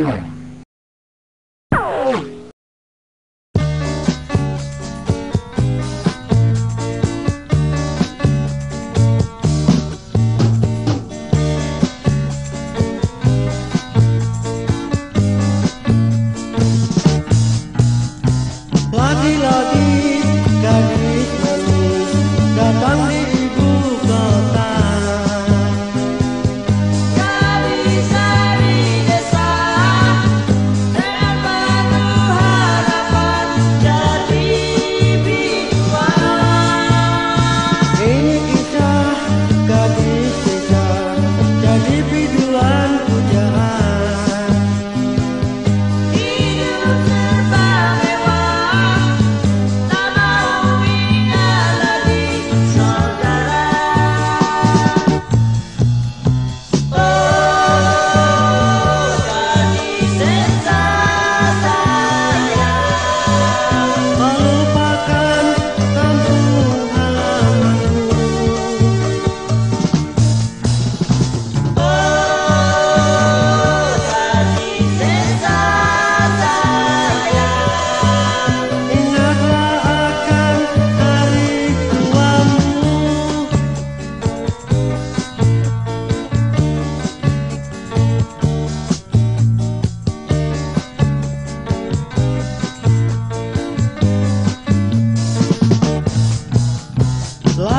Ooh.